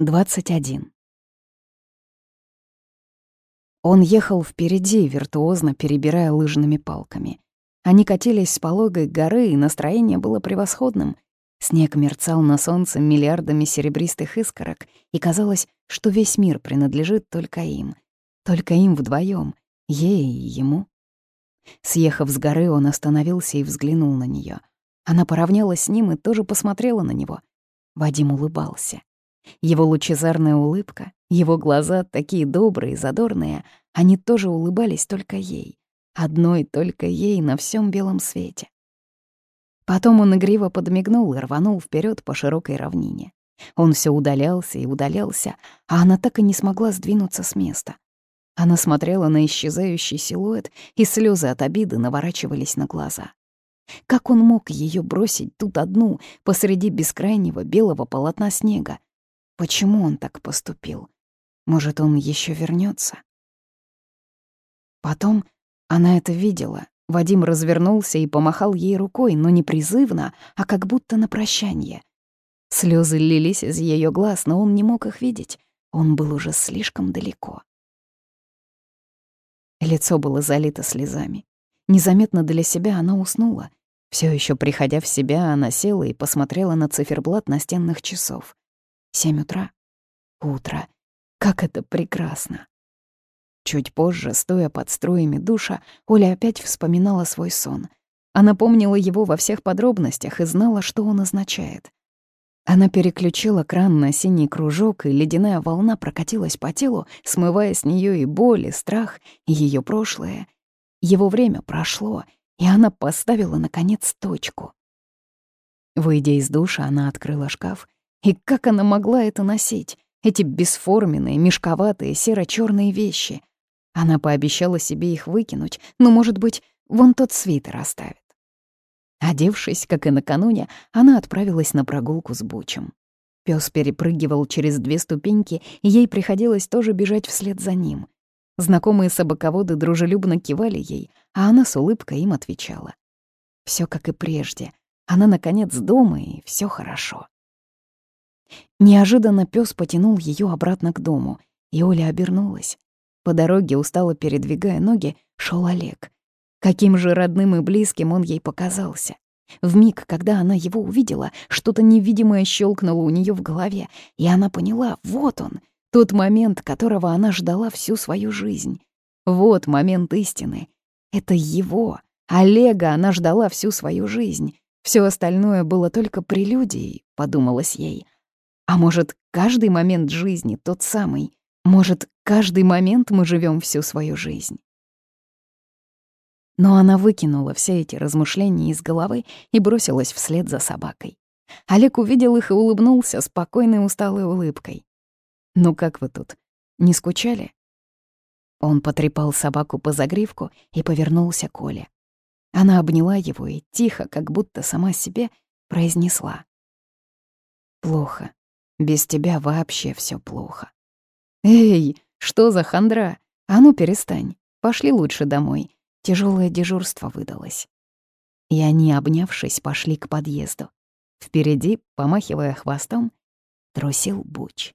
21. Он ехал впереди, виртуозно перебирая лыжными палками. Они катились с пологой горы, и настроение было превосходным. Снег мерцал на солнце миллиардами серебристых искорок, и казалось, что весь мир принадлежит только им. Только им вдвоем, ей и ему. Съехав с горы, он остановился и взглянул на нее. Она поравнялась с ним и тоже посмотрела на него. Вадим улыбался. Его лучезарная улыбка, его глаза такие добрые, задорные, они тоже улыбались только ей, одной только ей на всем белом свете. Потом он игриво подмигнул и рванул вперед по широкой равнине. Он все удалялся и удалялся, а она так и не смогла сдвинуться с места. Она смотрела на исчезающий силуэт, и слезы от обиды наворачивались на глаза. Как он мог ее бросить тут одну, посреди бескрайнего белого полотна снега, Почему он так поступил? Может, он еще вернется? Потом она это видела. Вадим развернулся и помахал ей рукой, но не призывно, а как будто на прощание. Слезы лились из ее глаз, но он не мог их видеть. Он был уже слишком далеко. Лицо было залито слезами. Незаметно для себя она уснула. Все еще приходя в себя, она села и посмотрела на циферблат настенных часов. Семь утра. Утро. Как это прекрасно. Чуть позже, стоя под струями душа, Оля опять вспоминала свой сон. Она помнила его во всех подробностях и знала, что он означает. Она переключила кран на синий кружок, и ледяная волна прокатилась по телу, смывая с нее и боль, и страх, и ее прошлое. Его время прошло, и она поставила, наконец, точку. Выйдя из душа, она открыла шкаф и как она могла это носить? Эти бесформенные, мешковатые, серо черные вещи. Она пообещала себе их выкинуть, но, может быть, вон тот свитер оставит. Одевшись, как и накануне, она отправилась на прогулку с Бучем. Пёс перепрыгивал через две ступеньки, и ей приходилось тоже бежать вслед за ним. Знакомые собаководы дружелюбно кивали ей, а она с улыбкой им отвечала. Все как и прежде. Она, наконец, дома, и все хорошо. Неожиданно пес потянул ее обратно к дому, и Оля обернулась. По дороге, устало передвигая ноги, шел Олег. Каким же родным и близким он ей показался. В миг, когда она его увидела, что-то невидимое щелкнуло у нее в голове, и она поняла, вот он, тот момент, которого она ждала всю свою жизнь. Вот момент истины. Это его, Олега, она ждала всю свою жизнь. Все остальное было только прелюдией, подумалось ей. А может, каждый момент жизни тот самый? Может, каждый момент мы живем всю свою жизнь? Но она выкинула все эти размышления из головы и бросилась вслед за собакой. Олег увидел их и улыбнулся спокойной усталой улыбкой. «Ну как вы тут? Не скучали?» Он потрепал собаку по загривку и повернулся к Оле. Она обняла его и тихо, как будто сама себе, произнесла. «Плохо. Без тебя вообще все плохо. Эй, что за хандра? А ну перестань. Пошли лучше домой. Тяжелое дежурство выдалось. И они, обнявшись, пошли к подъезду. Впереди, помахивая хвостом, трусил Буч.